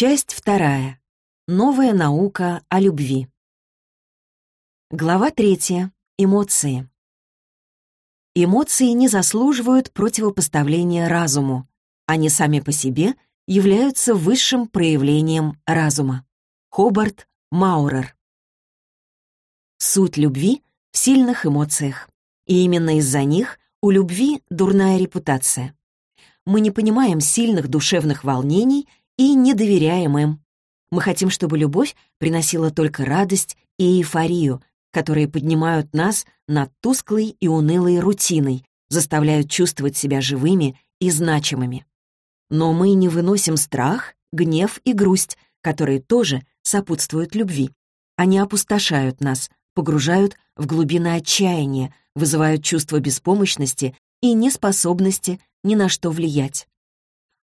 Часть вторая. Новая наука о любви. Глава третья. Эмоции. Эмоции не заслуживают противопоставления разуму. Они сами по себе являются высшим проявлением разума. Хобарт Маурер. Суть любви в сильных эмоциях. И именно из-за них у любви дурная репутация. Мы не понимаем сильных душевных волнений и не доверяем им. Мы хотим, чтобы любовь приносила только радость и эйфорию, которые поднимают нас над тусклой и унылой рутиной, заставляют чувствовать себя живыми и значимыми. Но мы не выносим страх, гнев и грусть, которые тоже сопутствуют любви. Они опустошают нас, погружают в глубины отчаяния, вызывают чувство беспомощности и неспособности ни на что влиять.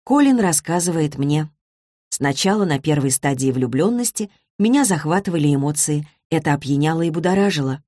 Колин рассказывает мне. Сначала на первой стадии влюбленности меня захватывали эмоции, это опьяняло и будоражило.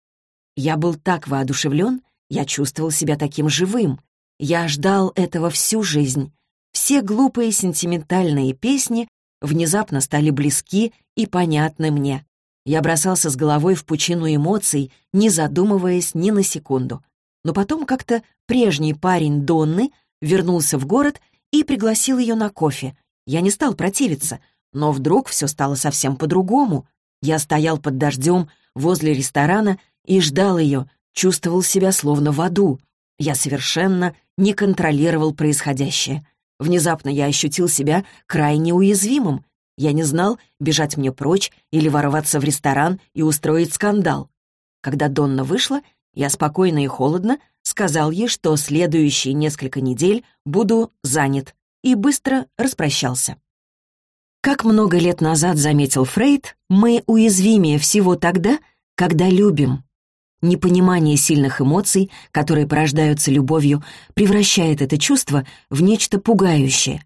Я был так воодушевлен, я чувствовал себя таким живым. Я ждал этого всю жизнь. Все глупые сентиментальные песни внезапно стали близки и понятны мне. Я бросался с головой в пучину эмоций, не задумываясь ни на секунду. Но потом как-то прежний парень Донны вернулся в город и пригласил ее на кофе. Я не стал противиться, но вдруг все стало совсем по-другому. Я стоял под дождем возле ресторана и ждал ее, чувствовал себя словно в аду. Я совершенно не контролировал происходящее. Внезапно я ощутил себя крайне уязвимым. Я не знал, бежать мне прочь или ворваться в ресторан и устроить скандал. Когда Донна вышла, я спокойно и холодно сказал ей, что следующие несколько недель буду занят, и быстро распрощался. Как много лет назад заметил Фрейд, мы уязвимее всего тогда, когда любим. Непонимание сильных эмоций, которые порождаются любовью, превращает это чувство в нечто пугающее.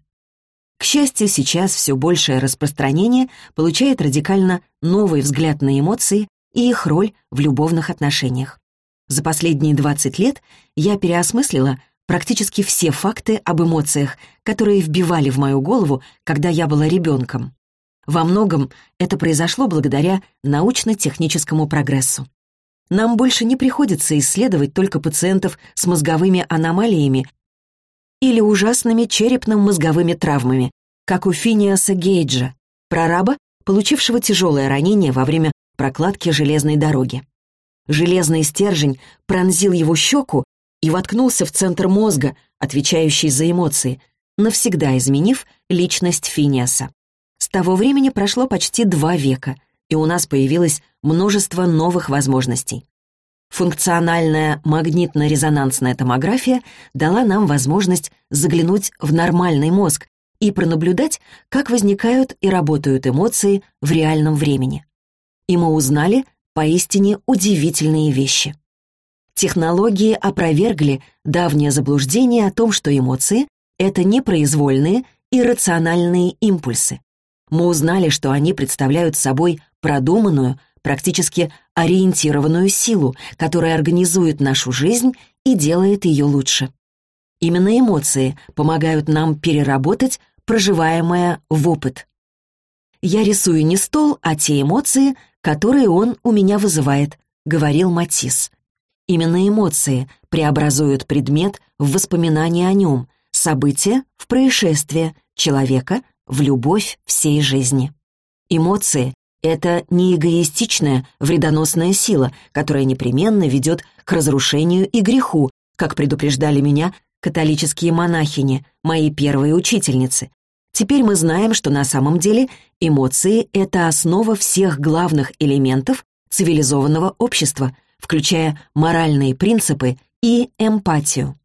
К счастью, сейчас все большее распространение получает радикально новый взгляд на эмоции и их роль в любовных отношениях. За последние 20 лет я переосмыслила практически все факты об эмоциях, которые вбивали в мою голову, когда я была ребенком. Во многом это произошло благодаря научно-техническому прогрессу. Нам больше не приходится исследовать только пациентов с мозговыми аномалиями или ужасными черепно-мозговыми травмами, как у Финиаса Гейджа, прораба, получившего тяжелое ранение во время прокладки железной дороги. Железный стержень пронзил его щеку и воткнулся в центр мозга, отвечающий за эмоции, навсегда изменив личность Финиаса. С того времени прошло почти два века, и у нас появилось множество новых возможностей. Функциональная магнитно-резонансная томография дала нам возможность заглянуть в нормальный мозг и пронаблюдать, как возникают и работают эмоции в реальном времени. И мы узнали, Поистине удивительные вещи. Технологии опровергли давнее заблуждение о том, что эмоции — это непроизвольные, иррациональные импульсы. Мы узнали, что они представляют собой продуманную, практически ориентированную силу, которая организует нашу жизнь и делает ее лучше. Именно эмоции помогают нам переработать проживаемое в опыт. Я рисую не стол, а те эмоции, которые он у меня вызывает», — говорил Матис. Именно эмоции преобразуют предмет в воспоминания о нем, события в происшествие, человека в любовь всей жизни. Эмоции — это не эгоистичная, вредоносная сила, которая непременно ведет к разрушению и греху, как предупреждали меня католические монахини, мои первые учительницы, Теперь мы знаем, что на самом деле эмоции — это основа всех главных элементов цивилизованного общества, включая моральные принципы и эмпатию.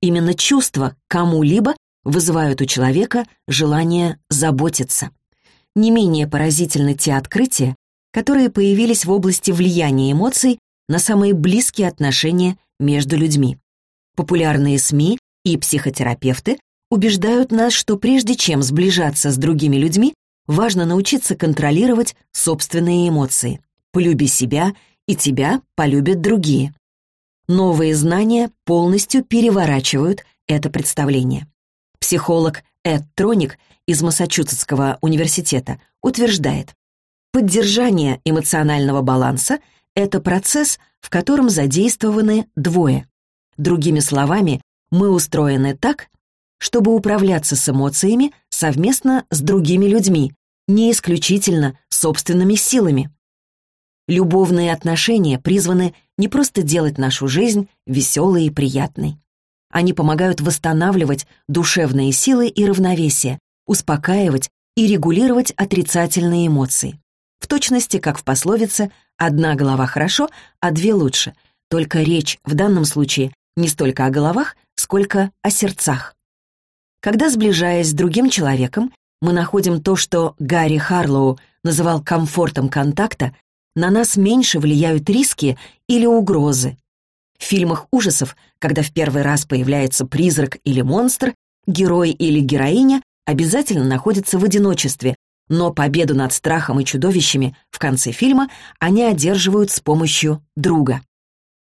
Именно чувства кому-либо вызывают у человека желание заботиться. Не менее поразительны те открытия, которые появились в области влияния эмоций на самые близкие отношения между людьми. Популярные СМИ и психотерапевты убеждают нас, что прежде чем сближаться с другими людьми, важно научиться контролировать собственные эмоции. Полюби себя, и тебя полюбят другие. Новые знания полностью переворачивают это представление. Психолог Эд Троник из Массачусетского университета утверждает, поддержание эмоционального баланса — это процесс, в котором задействованы двое. Другими словами, мы устроены так, чтобы управляться с эмоциями совместно с другими людьми, не исключительно собственными силами. Любовные отношения призваны не просто делать нашу жизнь веселой и приятной. Они помогают восстанавливать душевные силы и равновесие, успокаивать и регулировать отрицательные эмоции. В точности, как в пословице «одна голова хорошо, а две лучше», только речь в данном случае не столько о головах, сколько о сердцах. Когда, сближаясь с другим человеком, мы находим то, что Гарри Харлоу называл комфортом контакта, на нас меньше влияют риски или угрозы. В фильмах ужасов, когда в первый раз появляется призрак или монстр, герой или героиня обязательно находятся в одиночестве, но победу над страхом и чудовищами в конце фильма они одерживают с помощью друга.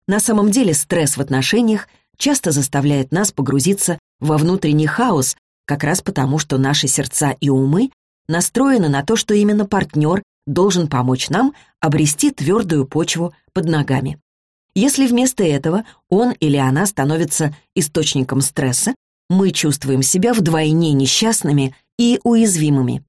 На самом деле стресс в отношениях часто заставляет нас погрузиться во внутренний хаос, как раз потому, что наши сердца и умы настроены на то, что именно партнер должен помочь нам обрести твердую почву под ногами. Если вместо этого он или она становится источником стресса, мы чувствуем себя вдвойне несчастными и уязвимыми.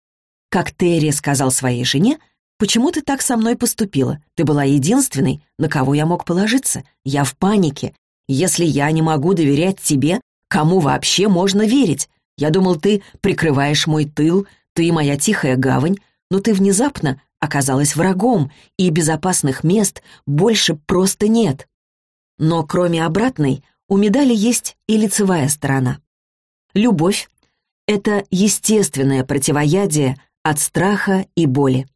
Как Терри сказал своей жене, «Почему ты так со мной поступила? Ты была единственной, на кого я мог положиться. Я в панике. Если я не могу доверять тебе, кому вообще можно верить? Я думал, ты прикрываешь мой тыл, ты моя тихая гавань, но ты внезапно оказалась врагом, и безопасных мест больше просто нет. Но кроме обратной, у медали есть и лицевая сторона. Любовь — это естественное противоядие от страха и боли.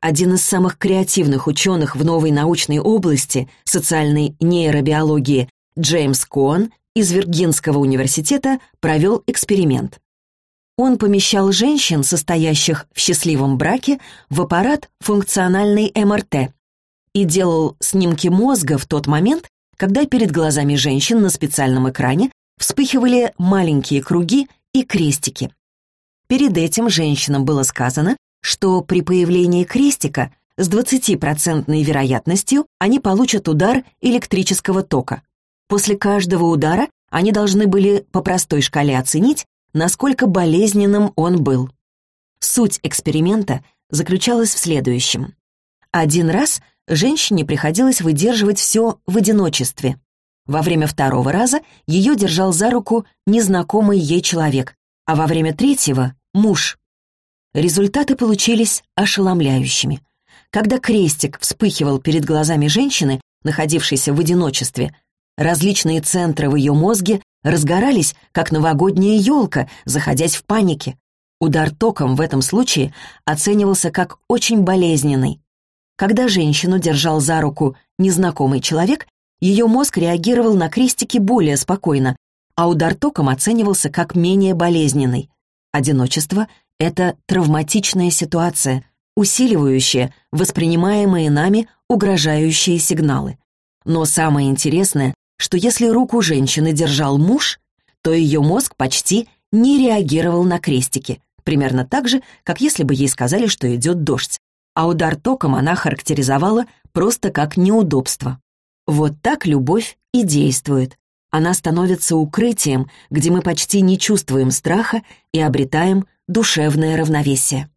Один из самых креативных ученых в новой научной области социальной нейробиологии Джеймс Коан из Виргинского университета провел эксперимент. Он помещал женщин, состоящих в счастливом браке, в аппарат функциональный МРТ и делал снимки мозга в тот момент, когда перед глазами женщин на специальном экране вспыхивали маленькие круги и крестики. Перед этим женщинам было сказано, что при появлении крестика с 20% вероятностью они получат удар электрического тока. После каждого удара они должны были по простой шкале оценить, насколько болезненным он был. Суть эксперимента заключалась в следующем. Один раз женщине приходилось выдерживать все в одиночестве. Во время второго раза ее держал за руку незнакомый ей человек, а во время третьего — муж. Результаты получились ошеломляющими. Когда крестик вспыхивал перед глазами женщины, находившейся в одиночестве, Различные центры в ее мозге разгорались, как новогодняя елка, заходясь в панике. Удар током в этом случае оценивался как очень болезненный. Когда женщину держал за руку незнакомый человек, ее мозг реагировал на крестики более спокойно, а удар током оценивался как менее болезненный. Одиночество — это травматичная ситуация, усиливающая воспринимаемые нами угрожающие сигналы. Но самое интересное, что если руку женщины держал муж, то ее мозг почти не реагировал на крестики, примерно так же, как если бы ей сказали, что идет дождь, а удар током она характеризовала просто как неудобство. Вот так любовь и действует. Она становится укрытием, где мы почти не чувствуем страха и обретаем душевное равновесие.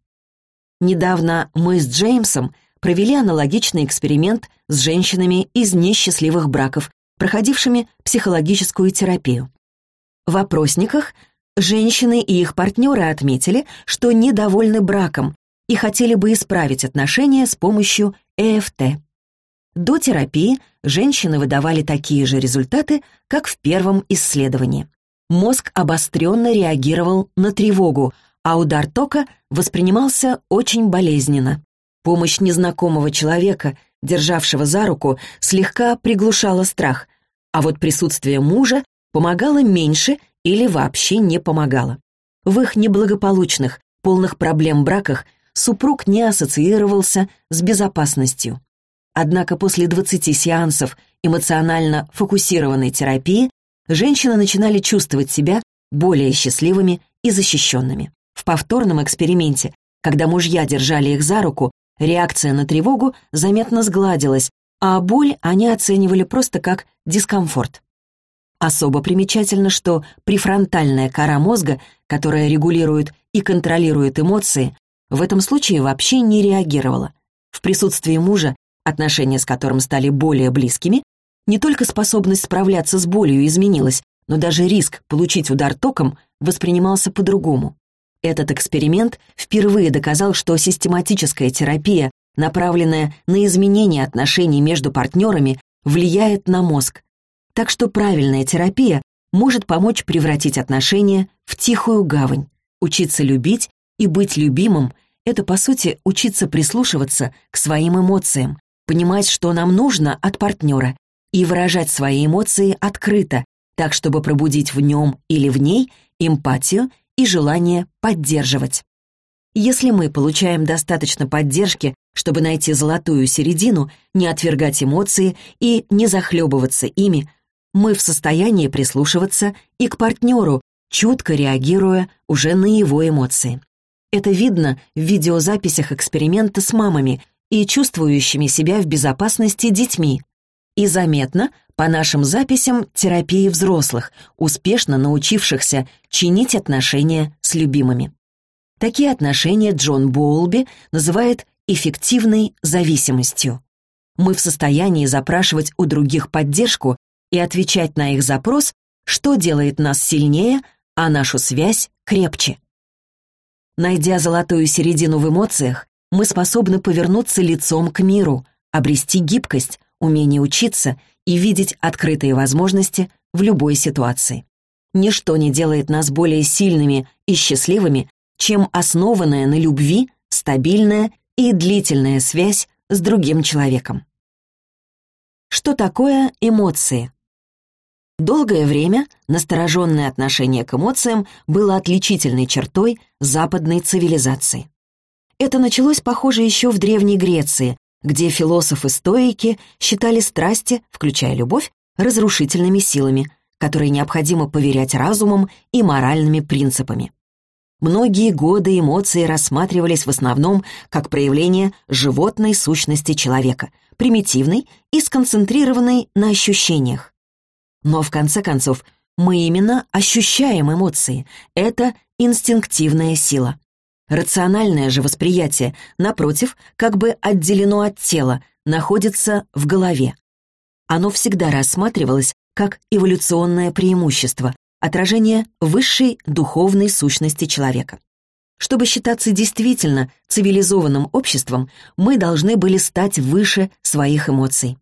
Недавно мы с Джеймсом провели аналогичный эксперимент с женщинами из несчастливых браков, проходившими психологическую терапию. В опросниках женщины и их партнеры отметили, что недовольны браком и хотели бы исправить отношения с помощью ЭФТ. До терапии женщины выдавали такие же результаты, как в первом исследовании. Мозг обостренно реагировал на тревогу, а удар тока воспринимался очень болезненно. Помощь незнакомого человека державшего за руку, слегка приглушала страх, а вот присутствие мужа помогало меньше или вообще не помогало. В их неблагополучных, полных проблем браках супруг не ассоциировался с безопасностью. Однако после 20 сеансов эмоционально фокусированной терапии женщины начинали чувствовать себя более счастливыми и защищенными. В повторном эксперименте, когда мужья держали их за руку, реакция на тревогу заметно сгладилась, а боль они оценивали просто как дискомфорт. Особо примечательно, что префронтальная кора мозга, которая регулирует и контролирует эмоции, в этом случае вообще не реагировала. В присутствии мужа, отношения с которым стали более близкими, не только способность справляться с болью изменилась, но даже риск получить удар током воспринимался по-другому. Этот эксперимент впервые доказал, что систематическая терапия, направленная на изменение отношений между партнерами, влияет на мозг. Так что правильная терапия может помочь превратить отношения в тихую гавань. Учиться любить и быть любимым — это, по сути, учиться прислушиваться к своим эмоциям, понимать, что нам нужно от партнера, и выражать свои эмоции открыто, так, чтобы пробудить в нем или в ней эмпатию и желание поддерживать. Если мы получаем достаточно поддержки, чтобы найти золотую середину, не отвергать эмоции и не захлебываться ими, мы в состоянии прислушиваться и к партнеру, чутко реагируя уже на его эмоции. Это видно в видеозаписях эксперимента с мамами и чувствующими себя в безопасности детьми. И заметно по нашим записям терапии взрослых, успешно научившихся чинить отношения с любимыми. Такие отношения Джон Боулби называет эффективной зависимостью. Мы в состоянии запрашивать у других поддержку и отвечать на их запрос, что делает нас сильнее, а нашу связь крепче. Найдя золотую середину в эмоциях, мы способны повернуться лицом к миру, обрести гибкость, умение учиться и видеть открытые возможности в любой ситуации. Ничто не делает нас более сильными и счастливыми, чем основанная на любви, стабильная и длительная связь с другим человеком. Что такое эмоции? Долгое время настороженное отношение к эмоциям было отличительной чертой западной цивилизации. Это началось, похоже, еще в Древней Греции, где философы-стоики считали страсти, включая любовь, разрушительными силами, которые необходимо поверять разумом и моральными принципами. Многие годы эмоции рассматривались в основном как проявление животной сущности человека, примитивной и сконцентрированной на ощущениях. Но в конце концов, мы именно ощущаем эмоции. Это инстинктивная сила. Рациональное же восприятие, напротив, как бы отделено от тела, находится в голове. Оно всегда рассматривалось как эволюционное преимущество, отражение высшей духовной сущности человека. Чтобы считаться действительно цивилизованным обществом, мы должны были стать выше своих эмоций.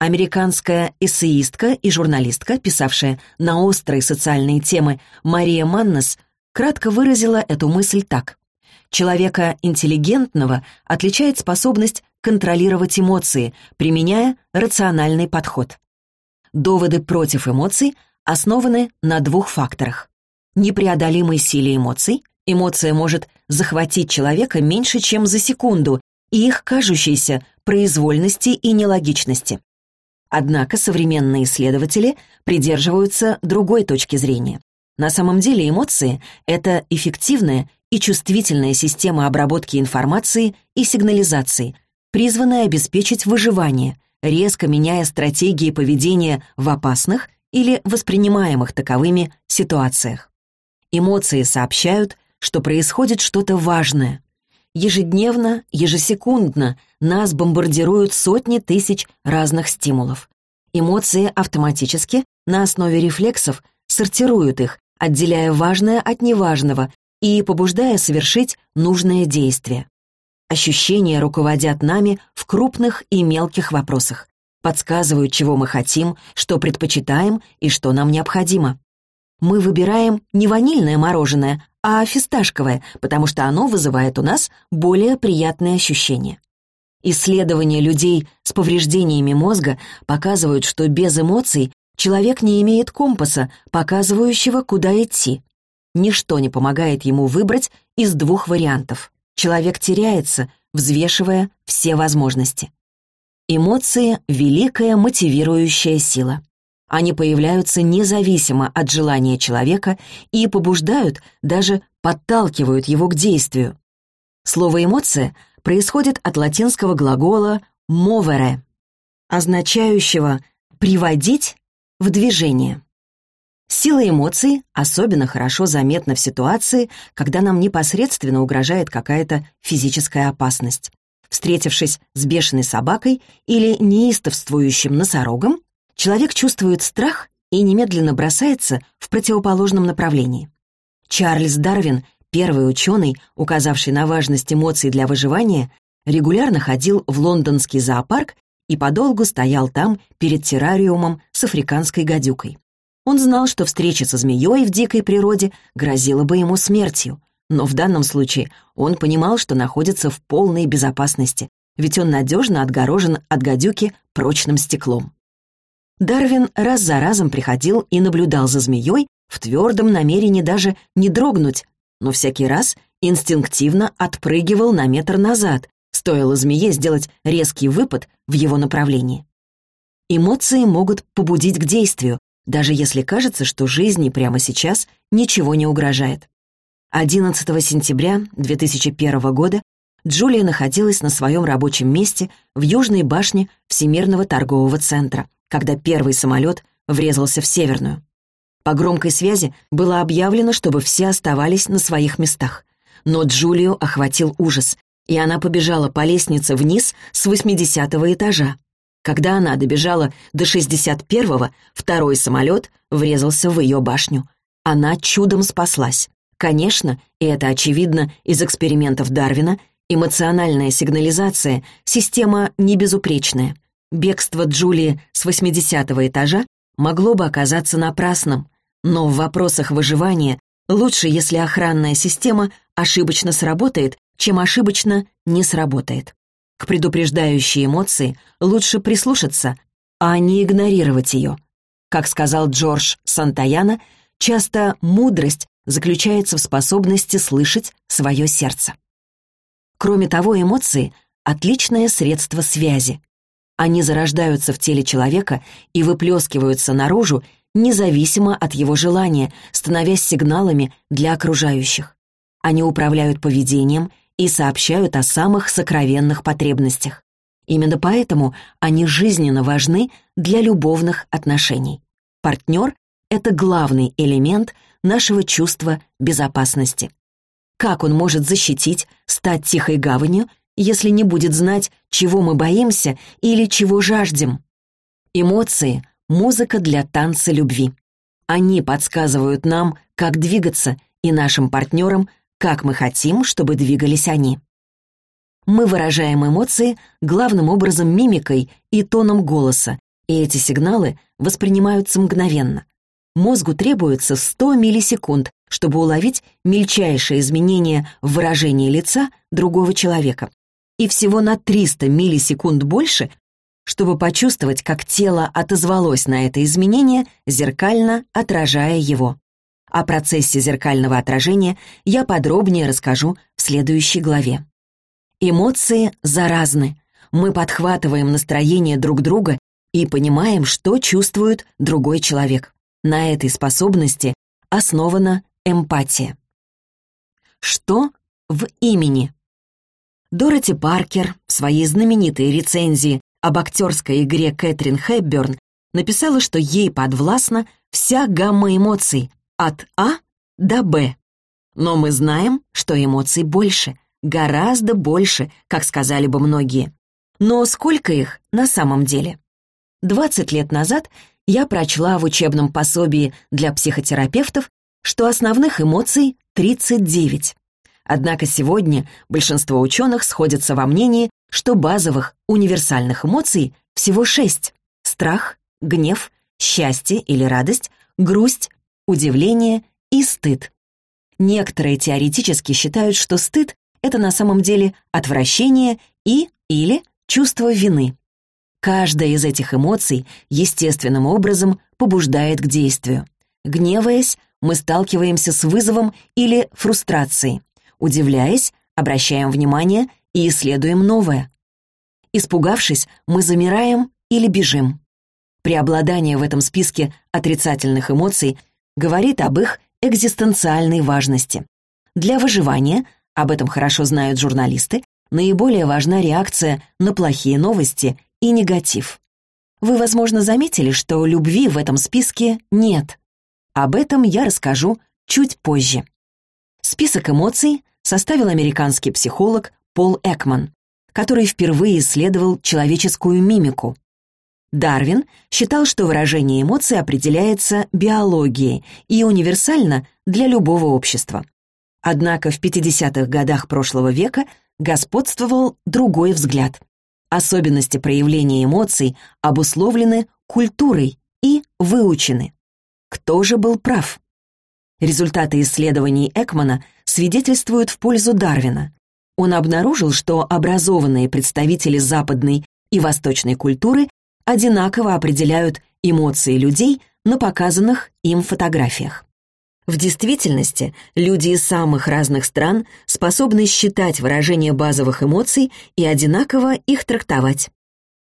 Американская эссеистка и журналистка, писавшая на острые социальные темы Мария Маннес, кратко выразила эту мысль так. Человека интеллигентного отличает способность контролировать эмоции, применяя рациональный подход. Доводы против эмоций основаны на двух факторах. Непреодолимой силе эмоций. Эмоция может захватить человека меньше, чем за секунду, и их кажущейся произвольности и нелогичности. Однако современные исследователи придерживаются другой точки зрения. На самом деле эмоции — это эффективная и чувствительная система обработки информации и сигнализации, призванная обеспечить выживание, резко меняя стратегии поведения в опасных или воспринимаемых таковыми ситуациях. Эмоции сообщают, что происходит что-то важное. Ежедневно, ежесекундно нас бомбардируют сотни тысяч разных стимулов. Эмоции автоматически, на основе рефлексов, сортируют их, отделяя важное от неважного и побуждая совершить нужное действие. Ощущения руководят нами в крупных и мелких вопросах, подсказывают, чего мы хотим, что предпочитаем и что нам необходимо. Мы выбираем не ванильное мороженое, а фисташковое, потому что оно вызывает у нас более приятные ощущения. Исследования людей с повреждениями мозга показывают, что без эмоций человек не имеет компаса, показывающего, куда идти. Ничто не помогает ему выбрать из двух вариантов. Человек теряется, взвешивая все возможности. Эмоции — великая мотивирующая сила. Они появляются независимо от желания человека и побуждают, даже подталкивают его к действию. Слово «эмоция» происходит от латинского глагола «movere», означающего «приводить в движение». Сила эмоций особенно хорошо заметна в ситуации, когда нам непосредственно угрожает какая-то физическая опасность. Встретившись с бешеной собакой или неистовствующим носорогом, человек чувствует страх и немедленно бросается в противоположном направлении. Чарльз Дарвин, первый ученый, указавший на важность эмоций для выживания, регулярно ходил в лондонский зоопарк и подолгу стоял там перед террариумом с африканской гадюкой. Он знал, что встреча со змеей в дикой природе грозила бы ему смертью, но в данном случае он понимал, что находится в полной безопасности, ведь он надежно отгорожен от гадюки прочным стеклом. Дарвин раз за разом приходил и наблюдал за змеей в твердом намерении даже не дрогнуть, но всякий раз инстинктивно отпрыгивал на метр назад, стоило змее сделать резкий выпад в его направлении. Эмоции могут побудить к действию, даже если кажется, что жизни прямо сейчас ничего не угрожает. 11 сентября 2001 года Джулия находилась на своем рабочем месте в южной башне Всемирного торгового центра, когда первый самолет врезался в Северную. По громкой связи было объявлено, чтобы все оставались на своих местах. Но Джулию охватил ужас, и она побежала по лестнице вниз с 80-го этажа. Когда она добежала до 61-го, второй самолет врезался в ее башню. Она чудом спаслась. Конечно, и это очевидно из экспериментов Дарвина, эмоциональная сигнализация — система не безупречная. Бегство Джулии с 80-го этажа могло бы оказаться напрасным, но в вопросах выживания лучше, если охранная система ошибочно сработает, чем ошибочно не сработает. К предупреждающей эмоции лучше прислушаться, а не игнорировать ее. Как сказал Джордж Сантаяна, часто мудрость заключается в способности слышать свое сердце. Кроме того, эмоции — отличное средство связи. Они зарождаются в теле человека и выплескиваются наружу, независимо от его желания, становясь сигналами для окружающих. Они управляют поведением и сообщают о самых сокровенных потребностях. Именно поэтому они жизненно важны для любовных отношений. Партнер — это главный элемент нашего чувства безопасности. Как он может защитить, стать тихой гаванью, если не будет знать, чего мы боимся или чего жаждем? Эмоции — музыка для танца любви. Они подсказывают нам, как двигаться, и нашим партнерам, как мы хотим, чтобы двигались они. Мы выражаем эмоции главным образом мимикой и тоном голоса, и эти сигналы воспринимаются мгновенно. Мозгу требуется 100 миллисекунд, чтобы уловить мельчайшие изменения в выражении лица другого человека. И всего на 300 миллисекунд больше, чтобы почувствовать, как тело отозвалось на это изменение, зеркально отражая его. О процессе зеркального отражения я подробнее расскажу в следующей главе. Эмоции заразны. Мы подхватываем настроение друг друга и понимаем, что чувствует другой человек. На этой способности основана эмпатия. Что в имени? Дороти Паркер в своей знаменитой рецензии об актерской игре Кэтрин Хэбберн написала, что ей подвластна вся гамма эмоций от А до Б. Но мы знаем, что эмоций больше, гораздо больше, как сказали бы многие. Но сколько их на самом деле? 20 лет назад я прочла в учебном пособии для психотерапевтов, что основных эмоций 39. Однако сегодня большинство ученых сходятся во мнении, что базовых универсальных эмоций всего шесть. Страх, гнев, счастье или радость, грусть, удивление и стыд. Некоторые теоретически считают, что стыд — это на самом деле отвращение и или чувство вины. Каждая из этих эмоций естественным образом побуждает к действию. Гневаясь, мы сталкиваемся с вызовом или фрустрацией. Удивляясь, обращаем внимание и исследуем новое. Испугавшись, мы замираем или бежим. Преобладание в этом списке отрицательных эмоций говорит об их экзистенциальной важности. Для выживания, об этом хорошо знают журналисты, наиболее важна реакция на плохие новости и негатив. Вы, возможно, заметили, что любви в этом списке нет. Об этом я расскажу чуть позже. Список эмоций составил американский психолог Пол Экман, который впервые исследовал человеческую мимику. Дарвин считал, что выражение эмоций определяется биологией и универсально для любого общества. Однако в 50-х годах прошлого века господствовал другой взгляд. Особенности проявления эмоций обусловлены культурой и выучены. Кто же был прав? Результаты исследований Экмана свидетельствуют в пользу Дарвина. Он обнаружил, что образованные представители западной и восточной культуры одинаково определяют эмоции людей на показанных им фотографиях. В действительности, люди из самых разных стран способны считать выражение базовых эмоций и одинаково их трактовать.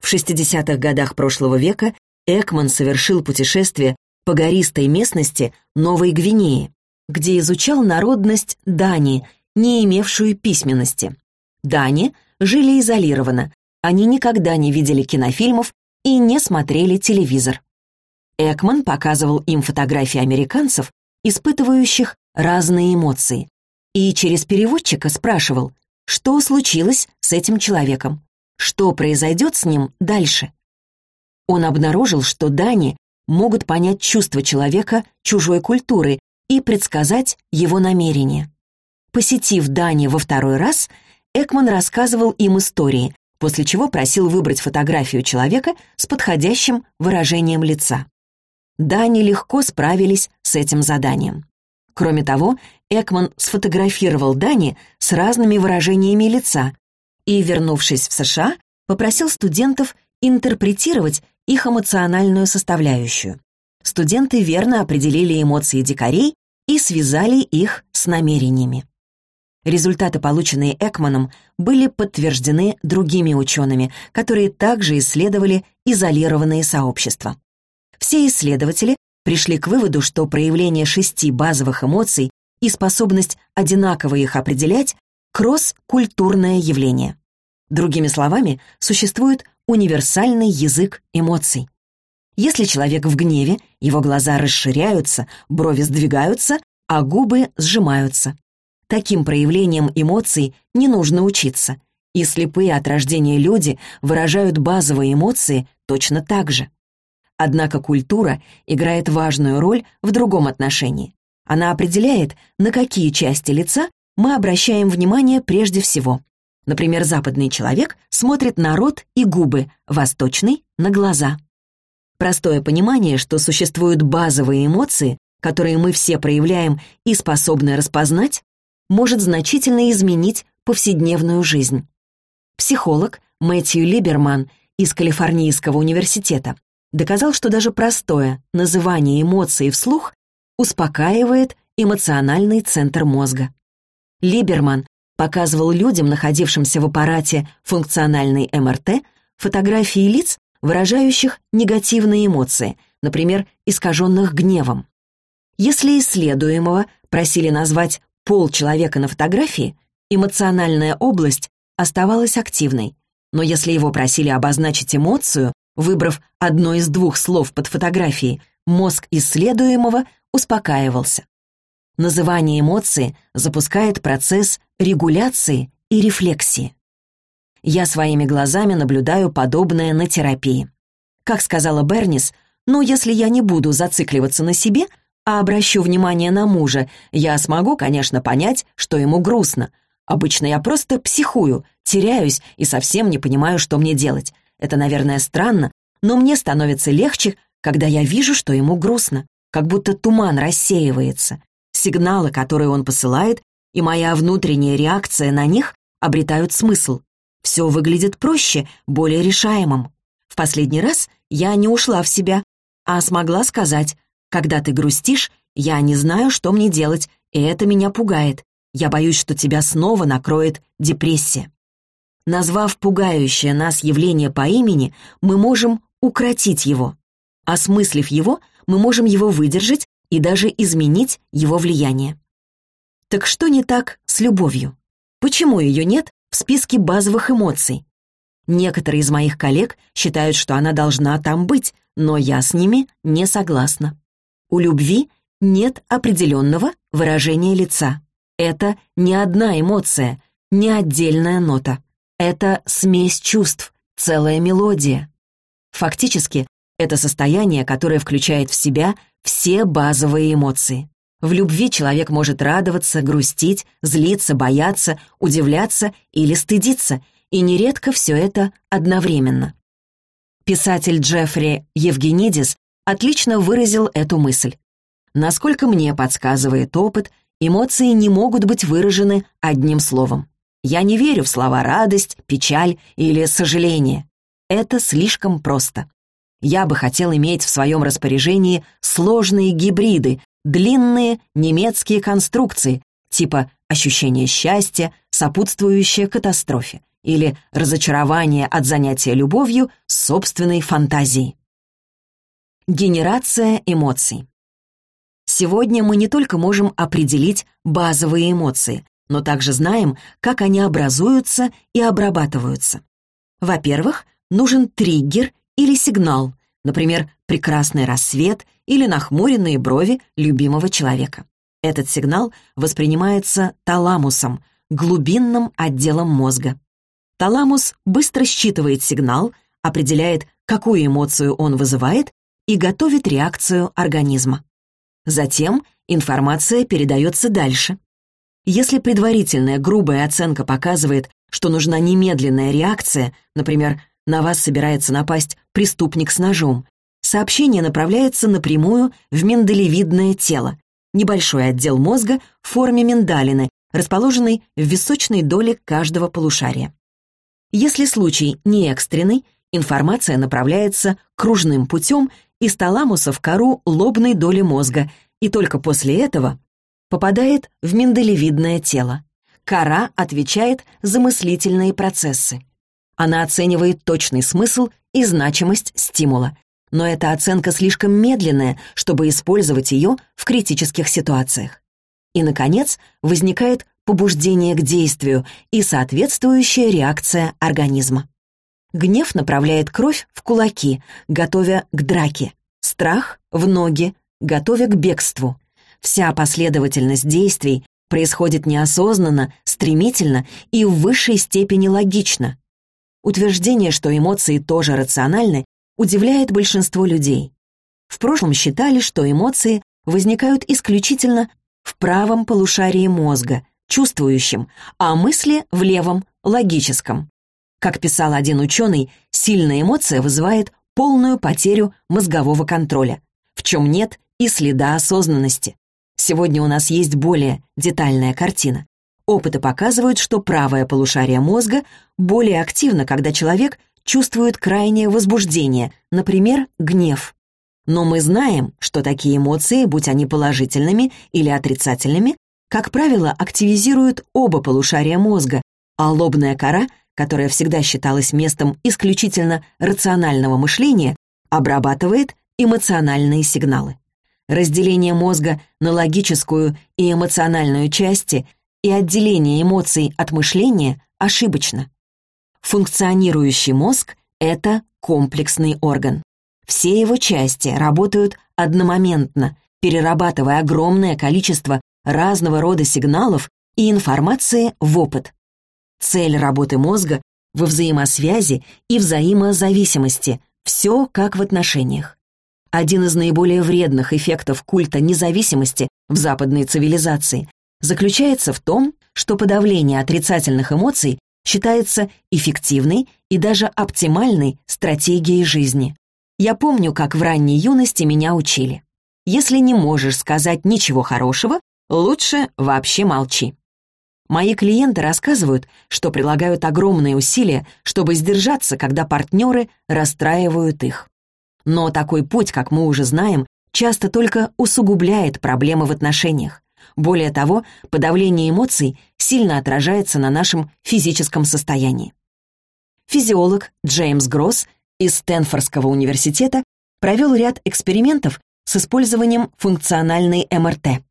В 60-х годах прошлого века Экман совершил путешествие по гористой местности Новой Гвинеи, где изучал народность Дани, не имевшую письменности. Дани жили изолированно, они никогда не видели кинофильмов и не смотрели телевизор. Экман показывал им фотографии американцев, испытывающих разные эмоции, и через переводчика спрашивал, что случилось с этим человеком, что произойдет с ним дальше. Он обнаружил, что Дани могут понять чувства человека чужой культуры и предсказать его намерения. Посетив Дани во второй раз, Экман рассказывал им истории, после чего просил выбрать фотографию человека с подходящим выражением лица. Дани легко справились с этим заданием. Кроме того, Экман сфотографировал Дани с разными выражениями лица и, вернувшись в США, попросил студентов интерпретировать их эмоциональную составляющую. Студенты верно определили эмоции дикарей и связали их с намерениями. Результаты, полученные Экманом, были подтверждены другими учеными, которые также исследовали изолированные сообщества. Все исследователи пришли к выводу, что проявление шести базовых эмоций и способность одинаково их определять — кросс-культурное явление. Другими словами, существует универсальный язык эмоций. Если человек в гневе, его глаза расширяются, брови сдвигаются, а губы сжимаются. Таким проявлением эмоций не нужно учиться, и слепые от рождения люди выражают базовые эмоции точно так же. Однако культура играет важную роль в другом отношении. Она определяет, на какие части лица мы обращаем внимание прежде всего. Например, западный человек смотрит на рот и губы, восточный — на глаза. Простое понимание, что существуют базовые эмоции, которые мы все проявляем и способны распознать, может значительно изменить повседневную жизнь. Психолог Мэтью Либерман из Калифорнийского университета доказал, что даже простое называние эмоций вслух успокаивает эмоциональный центр мозга. Либерман показывал людям, находившимся в аппарате функциональной МРТ, фотографии лиц, выражающих негативные эмоции, например, искаженных гневом. Если исследуемого просили назвать пол человека на фотографии, эмоциональная область оставалась активной, но если его просили обозначить эмоцию, выбрав одно из двух слов под фотографией, мозг исследуемого успокаивался. Называние эмоции запускает процесс регуляции и рефлексии. Я своими глазами наблюдаю подобное на терапии. Как сказала Бернис, ну, если я не буду зацикливаться на себе, а обращу внимание на мужа, я смогу, конечно, понять, что ему грустно. Обычно я просто психую, теряюсь и совсем не понимаю, что мне делать. Это, наверное, странно, но мне становится легче, когда я вижу, что ему грустно, как будто туман рассеивается сигналы, которые он посылает, и моя внутренняя реакция на них обретают смысл. Все выглядит проще, более решаемым. В последний раз я не ушла в себя, а смогла сказать, когда ты грустишь, я не знаю, что мне делать, и это меня пугает. Я боюсь, что тебя снова накроет депрессия. Назвав пугающее нас явление по имени, мы можем укротить его. Осмыслив его, мы можем его выдержать и даже изменить его влияние. Так что не так с любовью? Почему ее нет в списке базовых эмоций? Некоторые из моих коллег считают, что она должна там быть, но я с ними не согласна. У любви нет определенного выражения лица. Это не одна эмоция, не отдельная нота. Это смесь чувств, целая мелодия. Фактически, это состояние, которое включает в себя все базовые эмоции. В любви человек может радоваться, грустить, злиться, бояться, удивляться или стыдиться, и нередко все это одновременно. Писатель Джеффри Евгенидис отлично выразил эту мысль. Насколько мне подсказывает опыт, эмоции не могут быть выражены одним словом. Я не верю в слова «радость», «печаль» или «сожаление». Это слишком просто. Я бы хотел иметь в своем распоряжении сложные гибриды, длинные немецкие конструкции, типа ощущение счастья, сопутствующее катастрофе, или разочарование от занятия любовью собственной фантазией. Генерация эмоций. Сегодня мы не только можем определить базовые эмоции, но также знаем, как они образуются и обрабатываются. Во-первых, нужен триггер или сигнал, например, прекрасный рассвет или нахмуренные брови любимого человека. Этот сигнал воспринимается таламусом, глубинным отделом мозга. Таламус быстро считывает сигнал, определяет, какую эмоцию он вызывает и готовит реакцию организма. Затем информация передается дальше. Если предварительная грубая оценка показывает, что нужна немедленная реакция, например, на вас собирается напасть преступник с ножом, сообщение направляется напрямую в миндалевидное тело, небольшой отдел мозга в форме миндалины, расположенный в височной доле каждого полушария. Если случай не экстренный, информация направляется кружным путем из таламуса в кору лобной доли мозга и только после этого попадает в миндалевидное тело. Кора отвечает за мыслительные процессы. Она оценивает точный смысл и значимость стимула, но эта оценка слишком медленная, чтобы использовать ее в критических ситуациях. И, наконец, возникает побуждение к действию и соответствующая реакция организма. Гнев направляет кровь в кулаки, готовя к драке, страх — в ноги, готовя к бегству. Вся последовательность действий происходит неосознанно, стремительно и в высшей степени логично. Утверждение, что эмоции тоже рациональны, удивляет большинство людей. В прошлом считали, что эмоции возникают исключительно в правом полушарии мозга, чувствующем, а мысли в левом, логическом. Как писал один ученый, сильная эмоция вызывает полную потерю мозгового контроля, в чем нет и следа осознанности. Сегодня у нас есть более детальная картина. Опыты показывают, что правое полушарие мозга более активно, когда человек чувствует крайнее возбуждение, например, гнев. Но мы знаем, что такие эмоции, будь они положительными или отрицательными, как правило, активизируют оба полушария мозга, а лобная кора, которая всегда считалась местом исключительно рационального мышления, обрабатывает эмоциональные сигналы. Разделение мозга на логическую и эмоциональную части – и отделение эмоций от мышления ошибочно. Функционирующий мозг — это комплексный орган. Все его части работают одномоментно, перерабатывая огромное количество разного рода сигналов и информации в опыт. Цель работы мозга во взаимосвязи и взаимозависимости, все как в отношениях. Один из наиболее вредных эффектов культа независимости в западной цивилизации заключается в том, что подавление отрицательных эмоций считается эффективной и даже оптимальной стратегией жизни. Я помню, как в ранней юности меня учили. Если не можешь сказать ничего хорошего, лучше вообще молчи. Мои клиенты рассказывают, что прилагают огромные усилия, чтобы сдержаться, когда партнеры расстраивают их. Но такой путь, как мы уже знаем, часто только усугубляет проблемы в отношениях. Более того, подавление эмоций сильно отражается на нашем физическом состоянии. Физиолог Джеймс Гросс из Стэнфордского университета провел ряд экспериментов с использованием функциональной МРТ.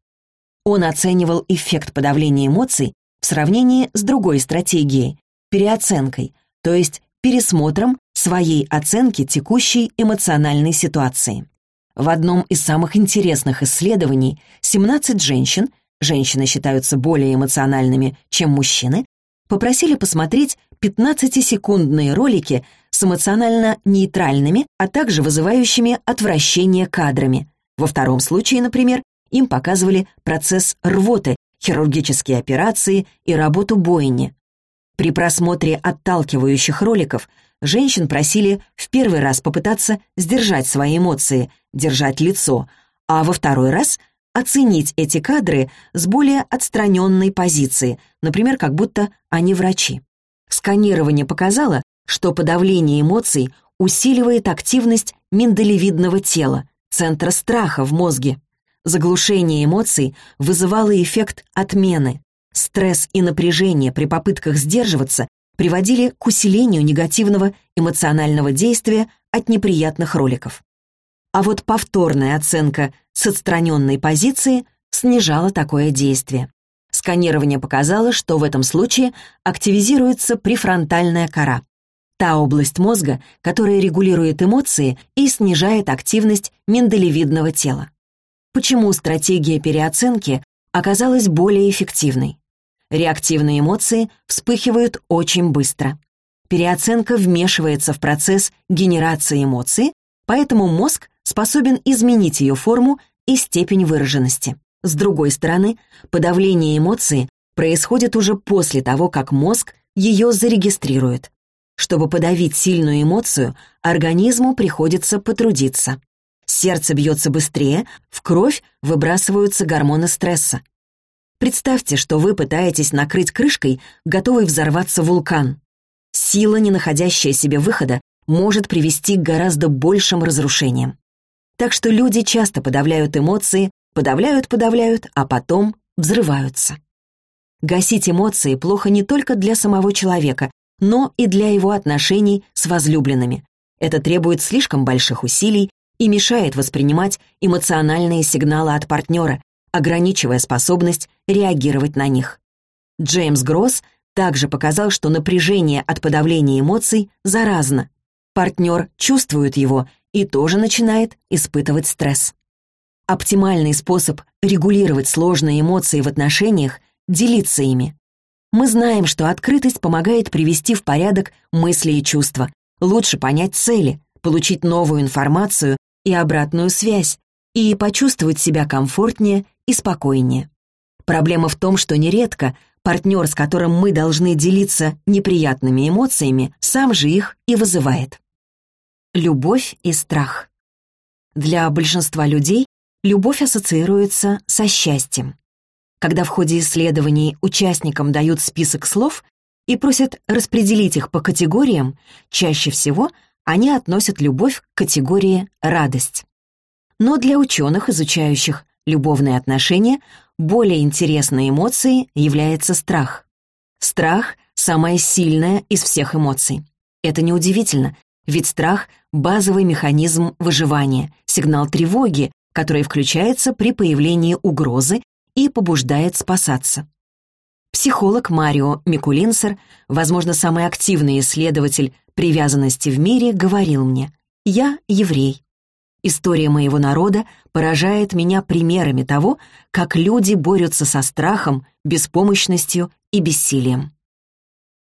Он оценивал эффект подавления эмоций сравнении с другой стратегией – переоценкой, то есть пересмотром своей оценки текущей эмоциональной ситуации. В одном из самых интересных исследований 17 женщин, женщины считаются более эмоциональными, чем мужчины, попросили посмотреть 15-секундные ролики с эмоционально нейтральными, а также вызывающими отвращение кадрами. Во втором случае, например, им показывали процесс рвоты, хирургические операции и работу бойни. При просмотре отталкивающих роликов женщин просили в первый раз попытаться сдержать свои эмоции, держать лицо, а во второй раз оценить эти кадры с более отстраненной позиции, например, как будто они врачи. Сканирование показало, что подавление эмоций усиливает активность миндалевидного тела, центра страха в мозге. Заглушение эмоций вызывало эффект отмены. Стресс и напряжение при попытках сдерживаться приводили к усилению негативного эмоционального действия от неприятных роликов. А вот повторная оценка с отстраненной позиции снижала такое действие. Сканирование показало, что в этом случае активизируется префронтальная кора. Та область мозга, которая регулирует эмоции и снижает активность миндалевидного тела. Почему стратегия переоценки оказалась более эффективной? Реактивные эмоции вспыхивают очень быстро. Переоценка вмешивается в процесс генерации эмоций, поэтому мозг способен изменить ее форму и степень выраженности. С другой стороны, подавление эмоции происходит уже после того, как мозг ее зарегистрирует. Чтобы подавить сильную эмоцию, организму приходится потрудиться. Сердце бьется быстрее, в кровь выбрасываются гормоны стресса. Представьте, что вы пытаетесь накрыть крышкой готовый взорваться вулкан. Сила, не находящая себе выхода, может привести к гораздо большим разрушениям. Так что люди часто подавляют эмоции, подавляют-подавляют, а потом взрываются. Гасить эмоции плохо не только для самого человека, но и для его отношений с возлюбленными. Это требует слишком больших усилий и мешает воспринимать эмоциональные сигналы от партнера, ограничивая способность реагировать на них. Джеймс Гросс также показал, что напряжение от подавления эмоций заразно. Партнер чувствует его и тоже начинает испытывать стресс. Оптимальный способ регулировать сложные эмоции в отношениях — делиться ими. Мы знаем, что открытость помогает привести в порядок мысли и чувства, лучше понять цели, получить новую информацию и обратную связь, и почувствовать себя комфортнее и спокойнее. Проблема в том, что нередко партнер, с которым мы должны делиться неприятными эмоциями, сам же их и вызывает. Любовь и страх. Для большинства людей любовь ассоциируется со счастьем. Когда в ходе исследований участникам дают список слов и просят распределить их по категориям, чаще всего они относят любовь к категории «радость». Но для ученых, изучающих любовные отношения, более интересной эмоцией является страх. Страх — самая сильная из всех эмоций. Это неудивительно, ведь страх — базовый механизм выживания, сигнал тревоги, который включается при появлении угрозы и побуждает спасаться. Психолог Марио Микулинсер, возможно, самый активный исследователь привязанности в мире, говорил мне, «Я еврей. История моего народа поражает меня примерами того, как люди борются со страхом, беспомощностью и бессилием.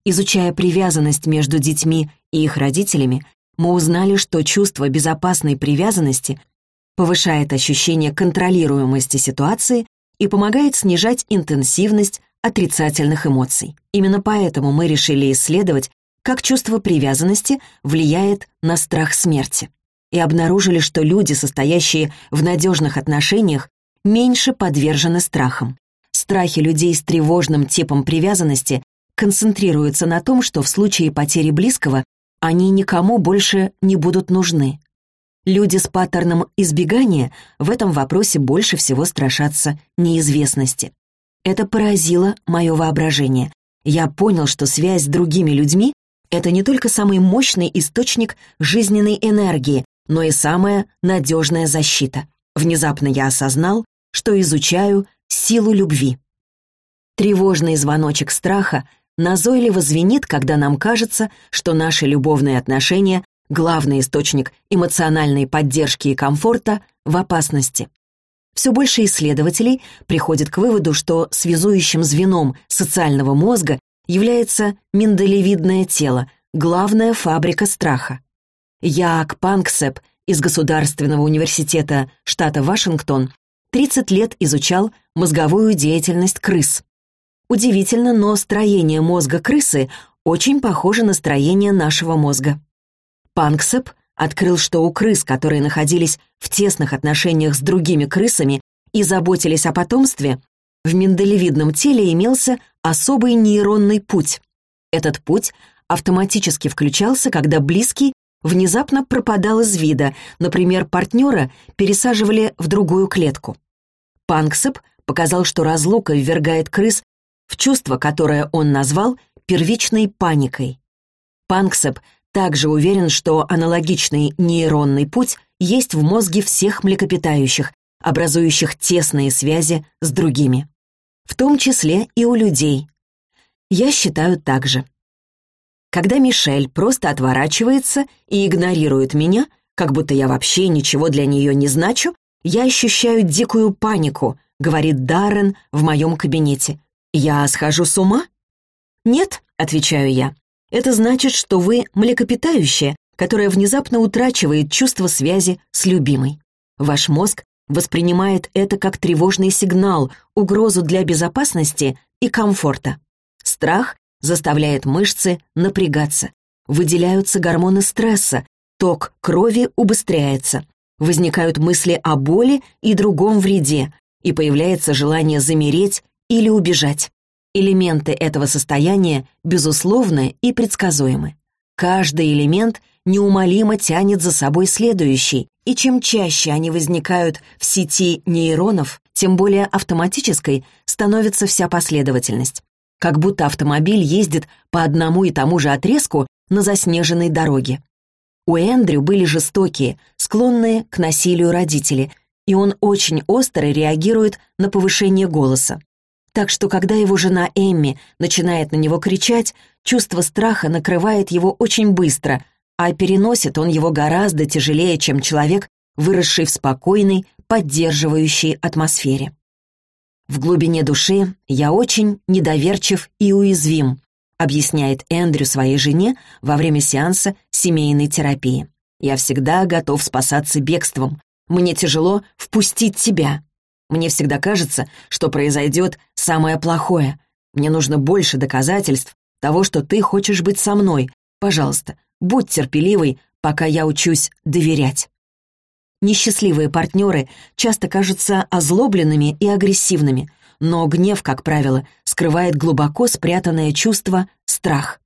Изучая привязанность между детьми и их родителями, мы узнали, что чувство безопасной привязанности повышает ощущение контролируемости ситуации и помогает снижать интенсивность отрицательных эмоций. Именно поэтому мы решили исследовать, как чувство привязанности влияет на страх смерти и обнаружили, что люди, состоящие в надежных отношениях, меньше подвержены страхам. Страхи людей с тревожным типом привязанности концентрируются на том, что в случае потери близкого они никому больше не будут нужны. Люди с паттерном избегания в этом вопросе больше всего страшатся неизвестности. Это поразило мое воображение. Я понял, что связь с другими людьми — это не только самый мощный источник жизненной энергии, но и самая надежная защита. Внезапно я осознал, что изучаю силу любви. Тревожный звоночек страха назойливо звенит, когда нам кажется, что наши любовные отношения — главный источник эмоциональной поддержки и комфорта в опасности. Все больше исследователей приходят к выводу, что связующим звеном социального мозга является миндалевидное тело, главная фабрика страха. Яак Панксеп из Государственного университета штата Вашингтон 30 лет изучал мозговую деятельность крыс. Удивительно, но строение мозга крысы очень похоже на строение нашего мозга. Панксеп открыл, что у крыс, которые находились в тесных отношениях с другими крысами и заботились о потомстве, в миндалевидном теле имелся особый нейронный путь. Этот путь автоматически включался, когда близкий внезапно пропадал из вида, например, партнера пересаживали в другую клетку. Панксеп показал, что разлука ввергает крыс в чувство, которое он назвал первичной паникой. Панксеп также уверен, что аналогичный нейронный путь есть в мозге всех млекопитающих, образующих тесные связи с другими. В том числе и у людей. Я считаю так же. Когда Мишель просто отворачивается и игнорирует меня, как будто я вообще ничего для нее не значу, я ощущаю дикую панику, говорит Даррен в моем кабинете. «Я схожу с ума?» «Нет», — отвечаю я. «Это значит, что вы млекопитающее, которое внезапно утрачивает чувство связи с любимой. Ваш мозг воспринимает это как тревожный сигнал, угрозу для безопасности и комфорта. Страх заставляет мышцы напрягаться. Выделяются гормоны стресса, ток крови убыстряется. Возникают мысли о боли и другом вреде, и появляется желание замереть или убежать. Элементы этого состояния безусловны и предсказуемы. Каждый элемент неумолимо тянет за собой следующий, и чем чаще они возникают в сети нейронов, тем более автоматической становится вся последовательность. Как будто автомобиль ездит по одному и тому же отрезку на заснеженной дороге. У Эндрю были жестокие, склонные к насилию родители, и он очень остро реагирует на повышение голоса. Так что, когда его жена Эмми начинает на него кричать, чувство страха накрывает его очень быстро, а переносит он его гораздо тяжелее, чем человек, выросший в спокойной, поддерживающей атмосфере. В глубине души я очень недоверчив и уязвим, объясняет Эндрю своей жене во время сеанса семейной терапии. Я всегда готов спасаться бегством. Мне тяжело впустить тебя. Мне всегда кажется, что произойдет самое плохое. Мне нужно больше доказательств того, что ты хочешь быть со мной. Пожалуйста, будь терпеливой, пока я учусь доверять. Несчастливые партнеры часто кажутся озлобленными и агрессивными, но гнев, как правило, скрывает глубоко спрятанное чувство страх.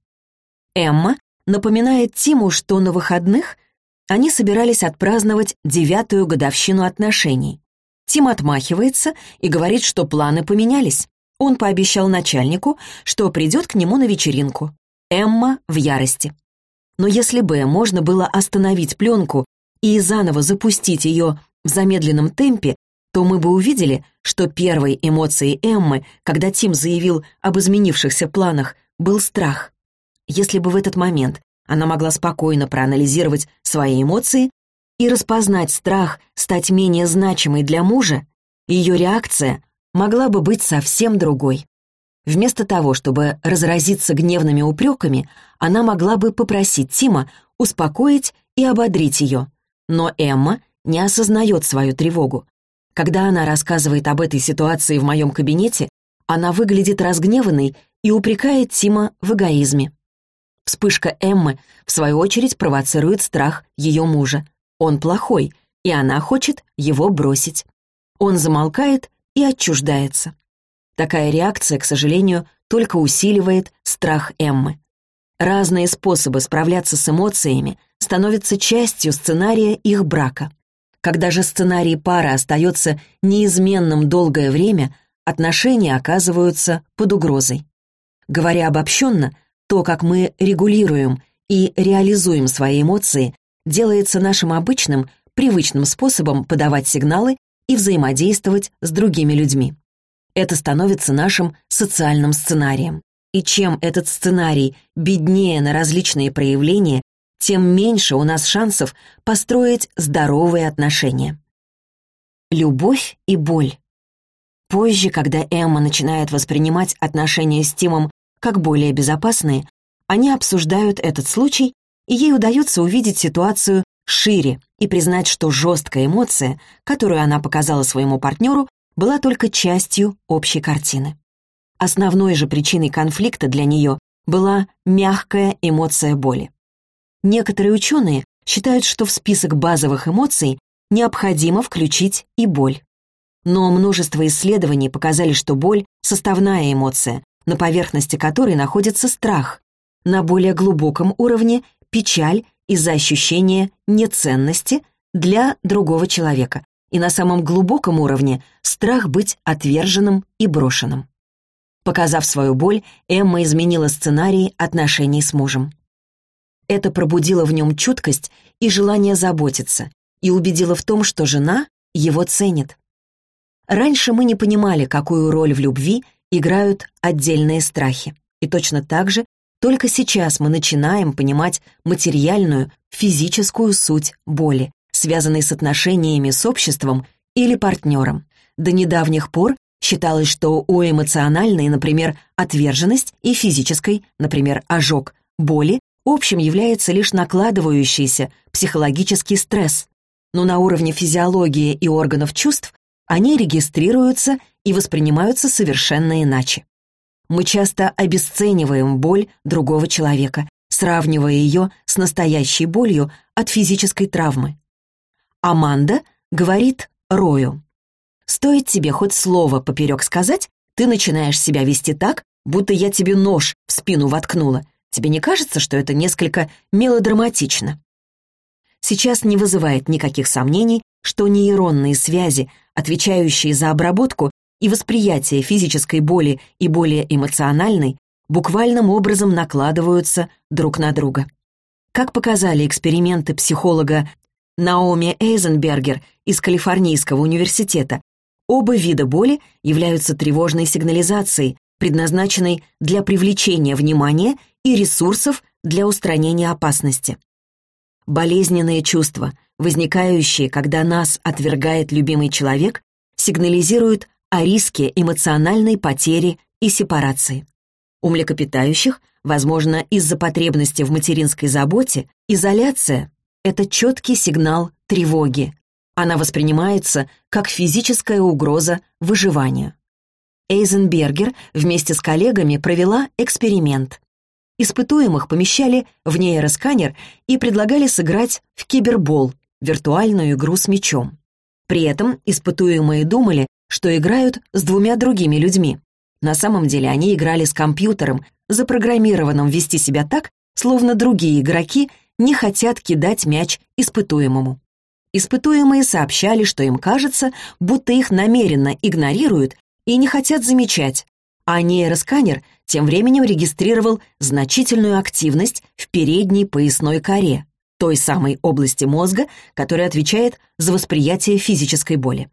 Эмма напоминает Тиму, что на выходных они собирались отпраздновать девятую годовщину отношений. Тим отмахивается и говорит, что планы поменялись. Он пообещал начальнику, что придет к нему на вечеринку. Эмма в ярости. Но если бы можно было остановить пленку и заново запустить ее в замедленном темпе, то мы бы увидели, что первой эмоцией Эммы, когда Тим заявил об изменившихся планах, был страх. Если бы в этот момент она могла спокойно проанализировать свои эмоции, и распознать страх стать менее значимой для мужа, ее реакция могла бы быть совсем другой. Вместо того, чтобы разразиться гневными упреками, она могла бы попросить Тима успокоить и ободрить ее. Но Эмма не осознает свою тревогу. Когда она рассказывает об этой ситуации в моем кабинете, она выглядит разгневанной и упрекает Тима в эгоизме. Вспышка Эммы, в свою очередь, провоцирует страх ее мужа. Он плохой, и она хочет его бросить. Он замолкает и отчуждается. Такая реакция, к сожалению, только усиливает страх Эммы. Разные способы справляться с эмоциями становятся частью сценария их брака. Когда же сценарий пары остается неизменным долгое время, отношения оказываются под угрозой. Говоря обобщенно, то, как мы регулируем и реализуем свои эмоции, делается нашим обычным, привычным способом подавать сигналы и взаимодействовать с другими людьми. Это становится нашим социальным сценарием. И чем этот сценарий беднее на различные проявления, тем меньше у нас шансов построить здоровые отношения. Любовь и боль. Позже, когда Эмма начинает воспринимать отношения с Тимом как более безопасные, они обсуждают этот случай, и ей удается увидеть ситуацию шире и признать, что жесткая эмоция, которую она показала своему партнеру, была только частью общей картины. Основной же причиной конфликта для нее была мягкая эмоция боли. Некоторые ученые считают, что в список базовых эмоций необходимо включить и боль. Но множество исследований показали, что боль — составная эмоция, на поверхности которой находится страх. На более глубоком уровне — печаль из-за ощущения неценности для другого человека. И на самом глубоком уровне — страх быть отверженным и брошенным. Показав свою боль, Эмма изменила сценарий отношений с мужем. Это пробудило в нем чуткость и желание заботиться, и убедило в том, что жена его ценит. Раньше мы не понимали, какую роль в любви играют отдельные страхи. И точно так же только сейчас мы начинаем понимать материальную, физическую суть боли, связанной с отношениями с обществом или партнером. До недавних пор Считалось, что у эмоциональной, например, отверженность и физической, например, ожог, боли, общим является лишь накладывающийся психологический стресс. Но на уровне физиологии и органов чувств они регистрируются и воспринимаются совершенно иначе. Мы часто обесцениваем боль другого человека, сравнивая ее с настоящей болью от физической травмы. Аманда говорит Рою, Стоит тебе хоть слово поперек сказать, ты начинаешь себя вести так, будто я тебе нож в спину воткнула. Тебе не кажется, что это несколько мелодраматично? Сейчас не вызывает никаких сомнений, что нейронные связи, отвечающие за обработку и восприятие физической боли и более эмоциональной, буквальным образом накладываются друг на друга. Как показали эксперименты психолога Наоми Эйзенбергер из Калифорнийского университета, Оба вида боли являются тревожной сигнализацией, предназначенной для привлечения внимания и ресурсов для устранения опасности. Болезненные чувства, возникающие, когда нас отвергает любимый человек, сигнализируют о риске эмоциональной потери и сепарации. У млекопитающих, возможно, из-за потребности в материнской заботе, изоляция — это четкий сигнал тревоги, она воспринимается как физическая угроза выживанию. Эйзенбергер вместе с коллегами провела эксперимент. Испытуемых помещали в нейросканер и предлагали сыграть в кибербол, виртуальную игру с мячом. При этом испытуемые думали, что играют с двумя другими людьми. На самом деле они играли с компьютером, запрограммированным вести себя так, словно другие игроки не хотят кидать мяч испытуемому. Испытуемые сообщали, что им кажется, будто их намеренно игнорируют и не хотят замечать, а нейросканер тем временем регистрировал значительную активность в передней поясной коре, той самой области мозга, которая отвечает за восприятие физической боли.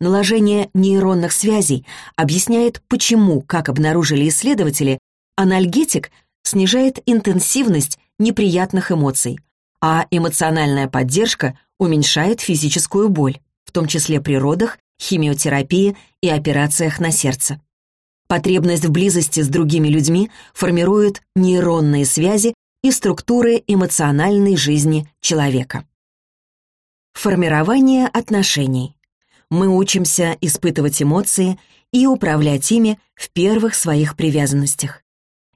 Наложение нейронных связей объясняет, почему, как обнаружили исследователи, анальгетик снижает интенсивность неприятных эмоций, а эмоциональная поддержка уменьшает физическую боль, в том числе при родах, химиотерапии и операциях на сердце. Потребность в близости с другими людьми формирует нейронные связи и структуры эмоциональной жизни человека. Формирование отношений. Мы учимся испытывать эмоции и управлять ими в первых своих привязанностях.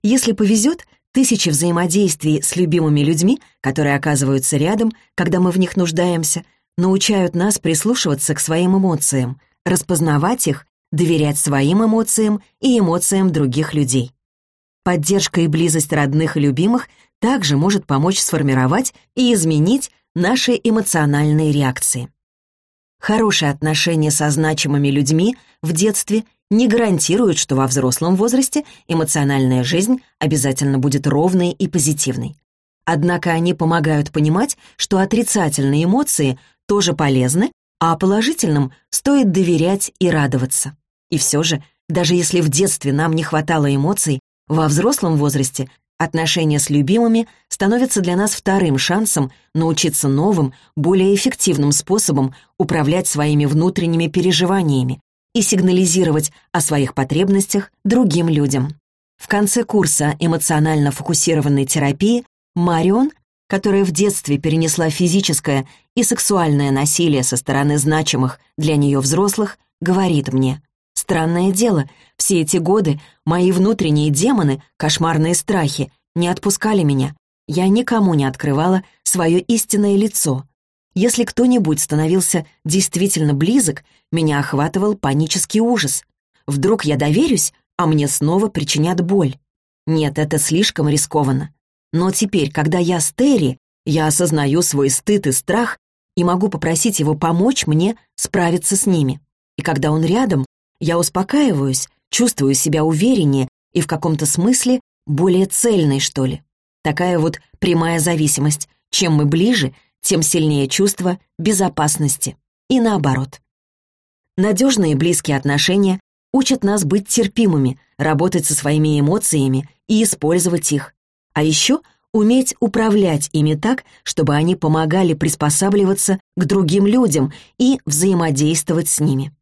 Если повезет, Тысячи взаимодействий с любимыми людьми, которые оказываются рядом, когда мы в них нуждаемся, научают нас прислушиваться к своим эмоциям, распознавать их, доверять своим эмоциям и эмоциям других людей. Поддержка и близость родных и любимых также может помочь сформировать и изменить наши эмоциональные реакции. Хорошие отношения со значимыми людьми в детстве не гарантируют, что во взрослом возрасте эмоциональная жизнь обязательно будет ровной и позитивной. Однако они помогают понимать, что отрицательные эмоции тоже полезны, а положительным стоит доверять и радоваться. И все же, даже если в детстве нам не хватало эмоций, во взрослом возрасте отношения с любимыми становятся для нас вторым шансом научиться новым, более эффективным способом управлять своими внутренними переживаниями и сигнализировать о своих потребностях другим людям. В конце курса эмоционально фокусированной терапии Марион, которая в детстве перенесла физическое и сексуальное насилие со стороны значимых для нее взрослых, говорит мне, «Странное дело, все эти годы мои внутренние демоны, кошмарные страхи, не отпускали меня. Я никому не открывала свое истинное лицо. Если кто-нибудь становился действительно близок, меня охватывал панический ужас. Вдруг я доверюсь, а мне снова причинят боль. Нет, это слишком рискованно. Но теперь, когда я с Терри, я осознаю свой стыд и страх и могу попросить его помочь мне справиться с ними. И когда он рядом, я успокаиваюсь, чувствую себя увереннее и в каком-то смысле более цельной, что ли. Такая вот прямая зависимость. Чем мы ближе, тем сильнее чувство безопасности. И наоборот. Надежные близкие отношения учат нас быть терпимыми, работать со своими эмоциями и использовать их. А еще уметь управлять ими так, чтобы они помогали приспосабливаться к другим людям и взаимодействовать с ними.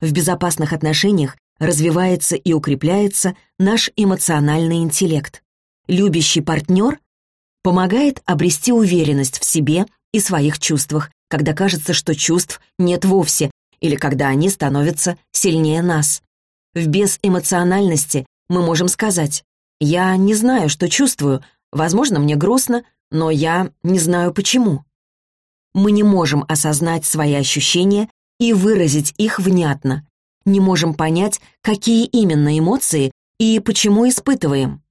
В безопасных отношениях развивается и укрепляется наш эмоциональный интеллект. Любящий партнер помогает обрести уверенность в себе и своих чувствах, когда кажется, что чувств нет вовсе, или когда они становятся сильнее нас. В безэмоциональности мы можем сказать «Я не знаю, что чувствую, возможно, мне грустно, но я не знаю почему». Мы не можем осознать свои ощущения и выразить их внятно, не можем понять, какие именно эмоции и почему испытываем.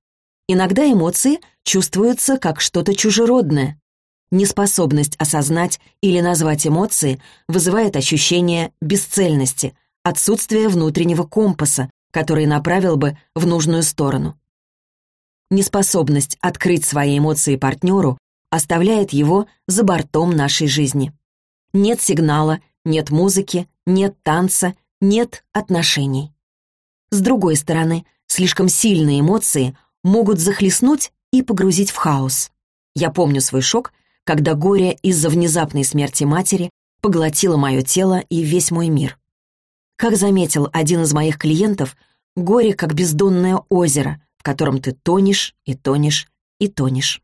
Иногда эмоции чувствуются как что-то чужеродное, Неспособность осознать или назвать эмоции вызывает ощущение бесцельности, отсутствия внутреннего компаса, который направил бы в нужную сторону. Неспособность открыть свои эмоции партнеру оставляет его за бортом нашей жизни. Нет сигнала, нет музыки, нет танца, нет отношений. С другой стороны, слишком сильные эмоции могут захлестнуть и погрузить в хаос. Я помню свой шок — когда горе из-за внезапной смерти матери поглотило мое тело и весь мой мир. Как заметил один из моих клиентов, горе как бездонное озеро, в котором ты тонешь и тонешь и тонешь.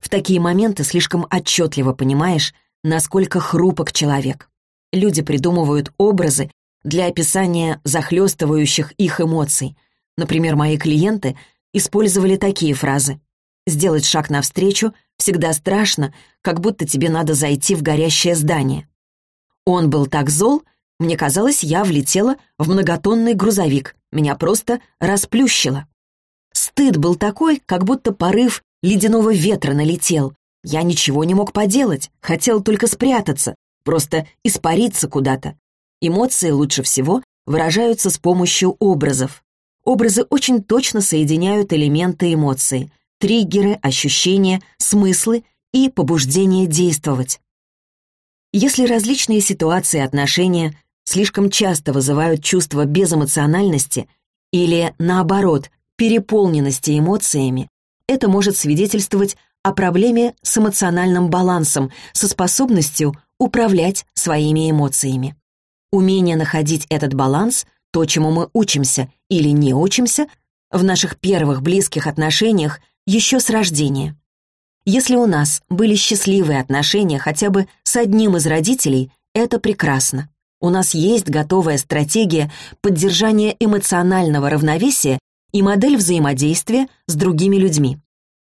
В такие моменты слишком отчетливо понимаешь, насколько хрупок человек. Люди придумывают образы для описания захлестывающих их эмоций. Например, мои клиенты использовали такие фразы. «Сделать шаг навстречу Всегда страшно, как будто тебе надо зайти в горящее здание. Он был так зол, мне казалось, я влетела в многотонный грузовик. Меня просто расплющило. Стыд был такой, как будто порыв ледяного ветра налетел. Я ничего не мог поделать, хотел только спрятаться, просто испариться куда-то. Эмоции лучше всего выражаются с помощью образов. Образы очень точно соединяют элементы эмоции — триггеры, ощущения, смыслы и побуждение действовать. Если различные ситуации и отношения слишком часто вызывают чувство безэмоциональности или, наоборот, переполненности эмоциями, это может свидетельствовать о проблеме с эмоциональным балансом, со способностью управлять своими эмоциями. Умение находить этот баланс, то, чему мы учимся или не учимся, в наших первых близких отношениях еще с рождения. Если у нас были счастливые отношения хотя бы с одним из родителей, это прекрасно. У нас есть готовая стратегия поддержания эмоционального равновесия и модель взаимодействия с другими людьми.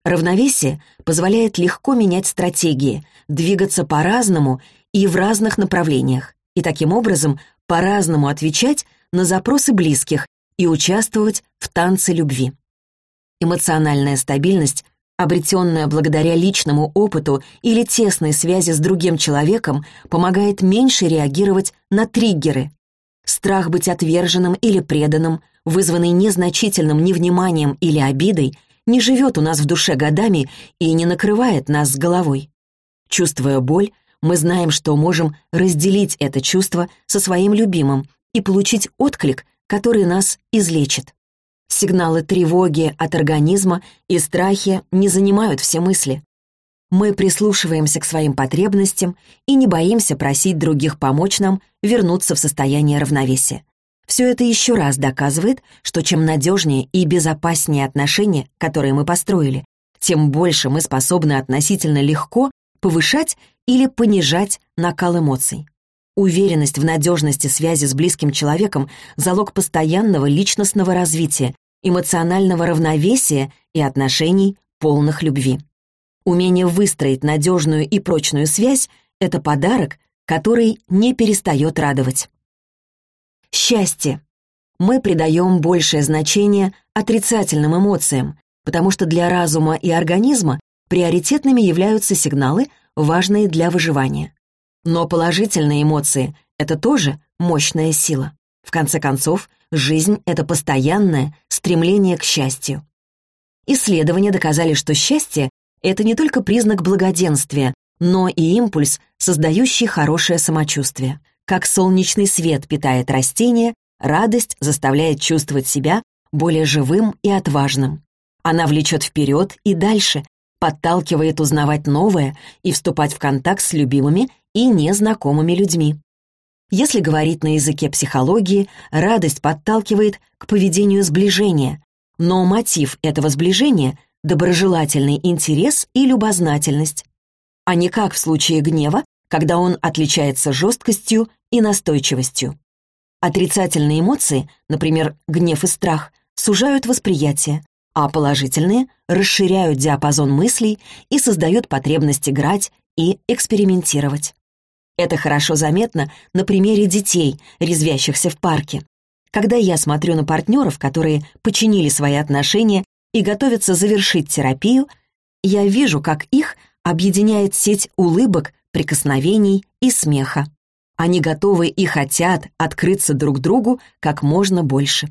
Равновесие позволяет легко менять стратегии, двигаться по-разному и в разных направлениях, и таким образом по-разному отвечать на запросы близких и участвовать в танце любви. Эмоциональная стабильность, обретенная благодаря личному опыту или тесной связи с другим человеком, помогает меньше реагировать на триггеры. Страх быть отверженным или преданным, вызванный незначительным невниманием или обидой, не живет у нас в душе годами и не накрывает нас с головой. Чувствуя боль, мы знаем, что можем разделить это чувство со своим любимым и получить отклик, который нас излечит. Сигналы тревоги от организма и страхи не занимают все мысли. Мы прислушиваемся к своим потребностям и не боимся просить других помочь нам вернуться в состояние равновесия. Все это еще раз доказывает, что чем надежнее и безопаснее отношения, которые мы построили, тем больше мы способны относительно легко повышать или понижать накал эмоций. Уверенность в надежности связи с близким человеком — залог постоянного личностного развития, эмоционального равновесия и отношений, полных любви. Умение выстроить надежную и прочную связь — это подарок, который не перестает радовать. Счастье. Мы придаем большее значение отрицательным эмоциям, потому что для разума и организма приоритетными являются сигналы, важные для выживания. Но положительные эмоции — это тоже мощная сила. В конце концов, жизнь — это постоянное стремление к счастью. Исследования доказали, что счастье это не только признак благоденствия, но и импульс, создающий хорошее самочувствие. Как солнечный свет питает растения, радость заставляет чувствовать себя более живым и отважным. Она влечет вперед и дальше, подталкивает узнавать новое и вступать в контакт с любимыми и незнакомыми людьми. Если говорить на языке психологии, радость подталкивает к поведению сближения, но мотив этого сближения доброжелательный интерес и любознательность, а не как в случае гнева, когда он отличается жесткостью и настойчивостью. Отрицательные эмоции, например, гнев и страх, сужают восприятие, а положительные расширяют диапазон мыслей и создают потребность играть и экспериментировать. Это хорошо заметно на примере детей, резвящихся в парке. Когда я смотрю на партнеров, которые починили свои отношения и готовятся завершить терапию, я вижу, как их объединяет сеть улыбок, прикосновений и смеха. Они готовы и хотят открыться друг другу как можно больше.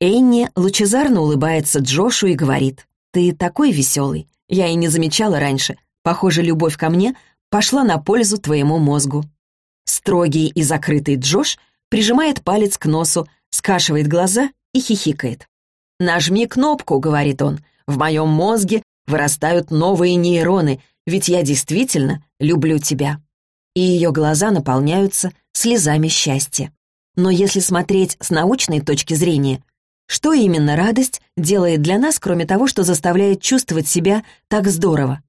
Энни лучезарно улыбается Джошу и говорит, «Ты такой веселый. Я и не замечала раньше. Похоже, любовь ко мне пошла на пользу твоему мозгу». Строгий и закрытый Джош прижимает палец к носу, скашивает глаза и хихикает. «Нажми кнопку», — говорит он. «В моем мозге вырастают новые нейроны, ведь я действительно люблю тебя». И ее глаза наполняются слезами счастья. Но если смотреть с научной точки зрения, что именно радость делает для нас, кроме того, что заставляет чувствовать себя так здорово?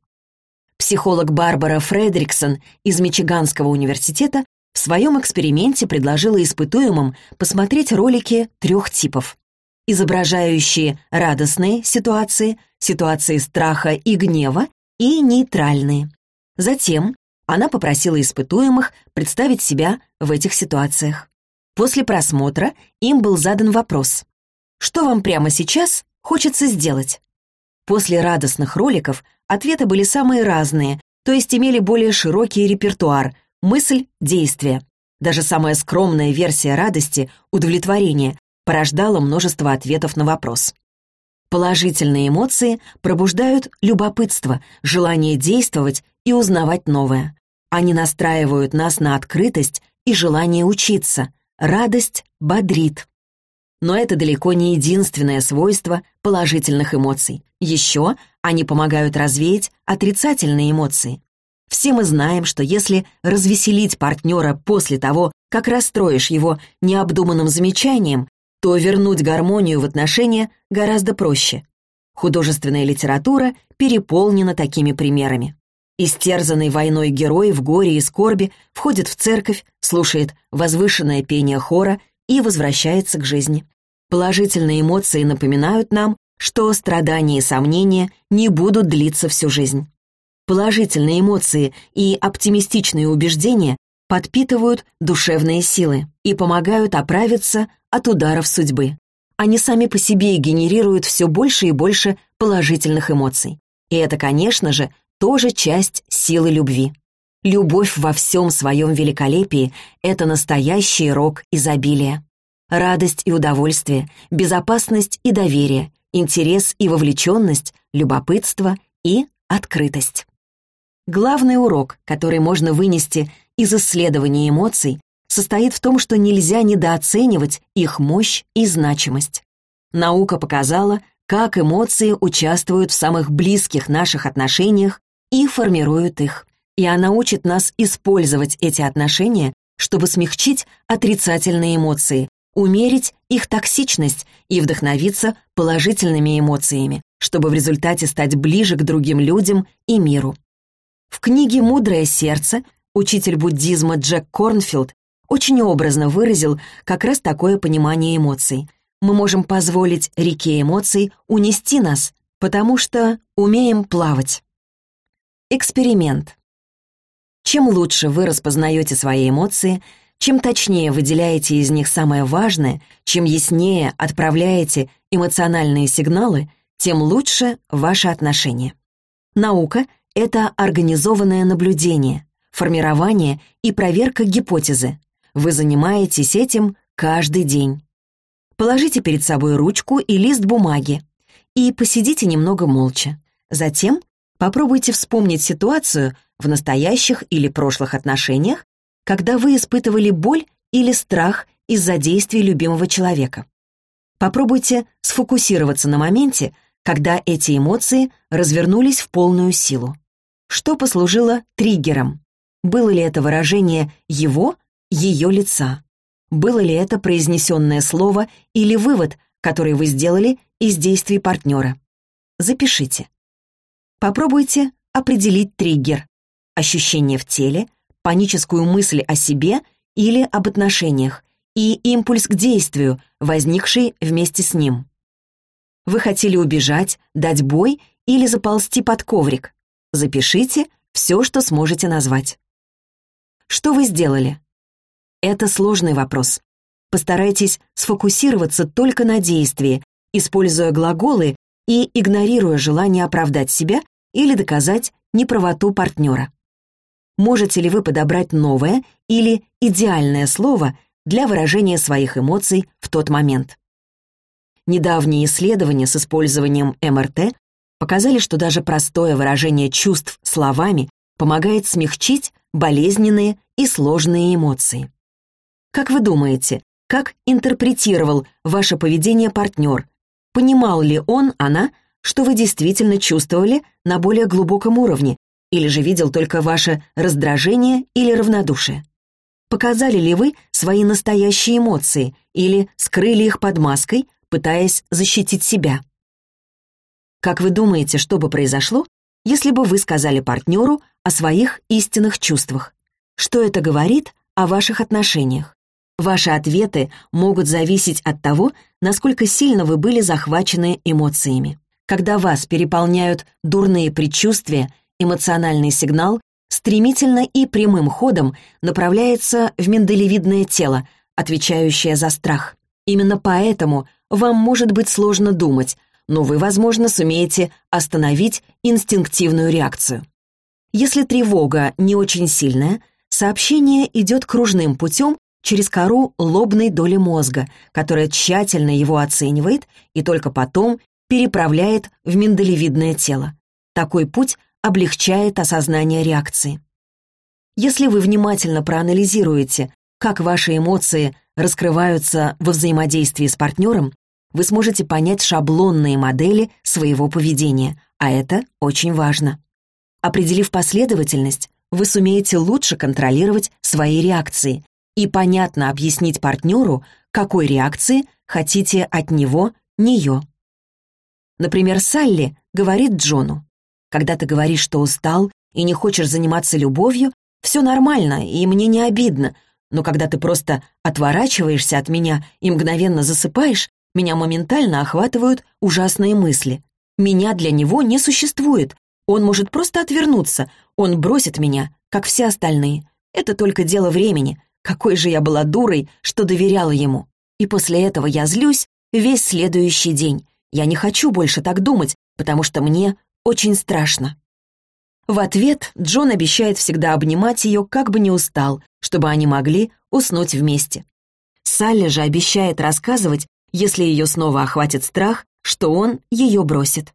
Психолог Барбара Фредриксон из Мичиганского университета в своем эксперименте предложила испытуемым посмотреть ролики трех типов изображающие радостные ситуации, ситуации страха и гнева и нейтральные. Затем она попросила испытуемых представить себя в этих ситуациях. После просмотра им был задан вопрос «Что вам прямо сейчас хочется сделать?» После радостных роликов ответы были самые разные, то есть имели более широкий репертуар — мысль, действие. Даже самая скромная версия радости, удовлетворения, порождало множество ответов на вопрос. Положительные эмоции пробуждают любопытство, желание действовать и узнавать новое. Они настраивают нас на открытость и желание учиться. Радость бодрит. Но это далеко не единственное свойство положительных эмоций. Еще они помогают развеять отрицательные эмоции. Все мы знаем, что если развеселить партнера после того, как расстроишь его необдуманным замечанием, то вернуть гармонию в отношения гораздо проще. Художественная литература переполнена такими примерами. Истерзанный войной герой в горе и скорби входит в церковь, слушает возвышенное пение хора и возвращается к жизни. Положительные эмоции напоминают нам, что страдания и сомнения не будут длиться всю жизнь. Положительные эмоции и оптимистичные убеждения подпитывают душевные силы и помогают оправиться от ударов судьбы. Они сами по себе генерируют все больше и больше положительных эмоций. И это, конечно же, тоже часть силы любви. Любовь во всем своем великолепии — это настоящий рок изобилия. Радость и удовольствие, безопасность и доверие, интерес и вовлеченность, любопытство и открытость. Главный урок, который можно вынести из исследования эмоций, состоит в том, что нельзя недооценивать их мощь и значимость. Наука показала, как эмоции участвуют в самых близких наших отношениях и формируют их. И она учит нас использовать эти отношения, чтобы смягчить отрицательные эмоции, умерить их токсичность и вдохновиться положительными эмоциями, чтобы в результате стать ближе к другим людям и миру. В книге «Мудрое сердце» учитель буддизма Джек Корнфилд очень образно выразил как раз такое понимание эмоций. Мы можем позволить реке эмоций унести нас, потому что умеем плавать. Эксперимент. Чем лучше вы распознаете свои эмоции, чем точнее выделяете из них самое важное, чем яснее отправляете эмоциональные сигналы, тем лучше ваши отношения. Наука — это организованное наблюдение, формирование и проверка гипотезы. Вы занимаетесь этим каждый день. Положите перед собой ручку и лист бумаги и посидите немного молча. Затем попробуйте вспомнить ситуацию в настоящих или прошлых отношениях, когда вы испытывали боль или страх из-за действий любимого человека. Попробуйте сфокусироваться на моменте, когда эти эмоции развернулись в полную силу. Что послужило триггером? Было ли это выражение его ее лица. Было ли это произнесенное слово или вывод, который вы сделали из действий партнера? Запишите. Попробуйте определить триггер. Ощущение в теле, паническую мысль о себе или об отношениях и импульс к действию, возникший вместе с ним. Вы хотели убежать, дать бой или заползти под коврик? Запишите все, что сможете назвать. Что вы сделали? Это сложный вопрос. Постарайтесь сфокусироваться только на действии, используя глаголы и игнорируя желание оправдать себя или доказать неправоту партнера. Можете ли вы подобрать новое или идеальное слово для выражения своих эмоций в тот момент? Недавние исследования с использованием МРТ показали, что даже простое выражение чувств словами помогает смягчить болезненные и сложные эмоции. Как вы думаете, как интерпретировал ваше поведение партнер? Понимал ли он, она, что вы действительно чувствовали на более глубоком уровне, или же видел только ваше раздражение или равнодушие? Показали ли вы свои настоящие эмоции или скрыли их под маской, пытаясь защитить себя? Как вы думаете, что бы произошло, если бы вы сказали партнеру о своих истинных чувствах? Что это говорит о ваших отношениях? Ваши ответы могут зависеть от того, насколько сильно вы были захвачены эмоциями. Когда вас переполняют дурные предчувствия, эмоциональный сигнал стремительно и прямым ходом направляется в миндалевидное тело, отвечающее за страх. Именно поэтому вам может быть сложно думать, но вы, возможно, сумеете остановить инстинктивную реакцию. Если тревога не очень сильная, сообщение идет кружным путем через кору лобной доли мозга, которая тщательно его оценивает и только потом переправляет в миндалевидное тело. Такой путь облегчает осознание реакции. Если вы внимательно проанализируете, как ваши эмоции раскрываются во взаимодействии с партнером, вы сможете понять шаблонные модели своего поведения, а это очень важно. Определив последовательность, вы сумеете лучше контролировать свои реакции и понятно объяснить партнеру, какой реакции хотите от него, нее. Например, Салли говорит Джону, «Когда ты говоришь, что устал и не хочешь заниматься любовью, все нормально, и мне не обидно, но когда ты просто отворачиваешься от меня и мгновенно засыпаешь, меня моментально охватывают ужасные мысли. Меня для него не существует. Он может просто отвернуться, он бросит меня, как все остальные. Это только дело времени. Какой же я была дурой, что доверяла ему. И после этого я злюсь весь следующий день. Я не хочу больше так думать, потому что мне очень страшно. В ответ Джон обещает всегда обнимать ее, как бы не устал, чтобы они могли уснуть вместе. Салли же обещает рассказывать, если ее снова охватит страх, что он ее бросит.